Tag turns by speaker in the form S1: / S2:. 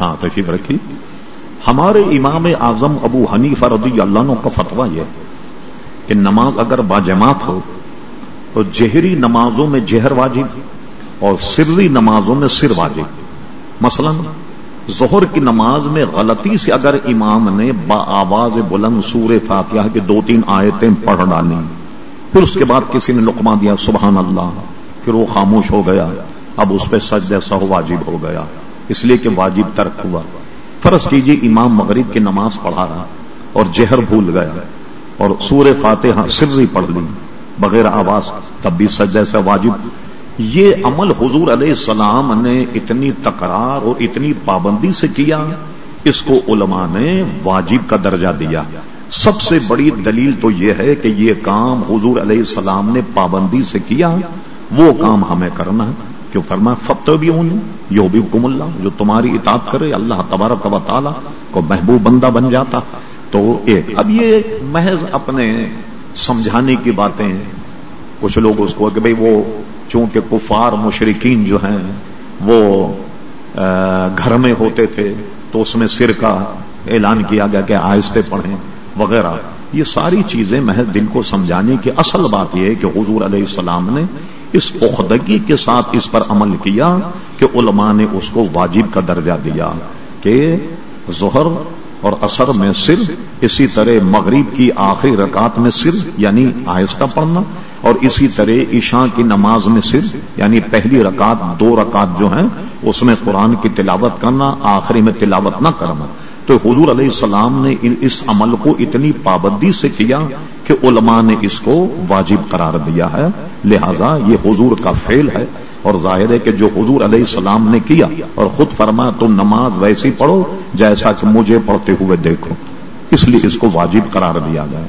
S1: ہاں تشریف رکھی۔ ہمارے امام اعظم ابو حنیف رضی اللہ عنہ کا فتویٰ یہ کہ نماز اگر باجماعت ہو، تو جہری نمازوں میں جہر واجب اور سری نمازوں میں سر واجب۔ مثلا، ظہر کی نماز میں غلطی سے اگر امام نے با آواز بلند سور فاتحہ کے دو تین آیتیں پڑھ ڈالی، پھر اس کے بعد کسی نے لقمہ دیا، سبحان اللہ پھر وہ خاموش ہو گیا، اب اس پہ سج جیسا واجب ہو گیا۔ اس لیے کہ واجب ترک ہوا۔ فرض کیجیے امام مغرب کی نماز پڑھا رہا اور جہر بھول گیا اور سور فاتحہ سرری پڑھ لی، بغیر آواز تب بھی سج جیسا واجب۔ یہ عمل حضور علیہ السلام نے اتنی تکرار اور اتنی پابندی سے کیا، اس کو علماء نے واجب کا درجہ دیا۔ سب سے بڑی دلیل تو یہ ہے کہ یہ کام حضور علیہ السلام نے پابندی سے کیا، وہ کام ہمیں کرنا ہے۔ کیوں فرما فتح بھی ہوں یہ بھی حکم اللہ، جو تمہاری اطاعت کرے، اللہ تبارک و تعالیٰ کو محبوب بندہ بن جاتا۔ تو ایک اب یہ محض اپنے سمجھانے کی باتیں کچھ لوگ اس کو کہ بھئی وہ چونکہ کفار مشرقین جو ہیں، وہ گھر میں ہوتے تھے، تو اس میں سر کا اعلان کیا گیا کہ آہستے پڑھیں وغیرہ۔ یہ ساری چیزیں محض دل کو سمجھانے کی اصل بات یہ ہے کہ حضور علیہ السلام نے اس پختگی کے ساتھ اس پر عمل کیا کہ علماء نے اس کو واجب کا درجہ دیا کہ ظہر اور اثر میں سر اسی طرح مغرب کی آخری رکعت میں سر یعنی آہستہ پڑھنا اور اسی طرح عشاء کی نماز میں سر یعنی پہلی رکعت، دو رکعت جو ہیں، اس میں قرآن کی تلاوت کرنا، آخری میں تلاوت نہ کرنا۔ تو حضور علیہ السلام نے اس عمل کو اتنی پابندی سے کیا کہ علماء نے اس کو واجب قرار دیا ہے۔ لہذا یہ حضور کا فعل ہے اور ظاہر ہے کہ جو حضور علیہ السلام نے کیا اور خود فرما تم نماز ویسی پڑھو جیسا کہ مجھے پڑھتے ہوئے دیکھو۔ اس لیے اس کو واجب قرار دیا گیا۔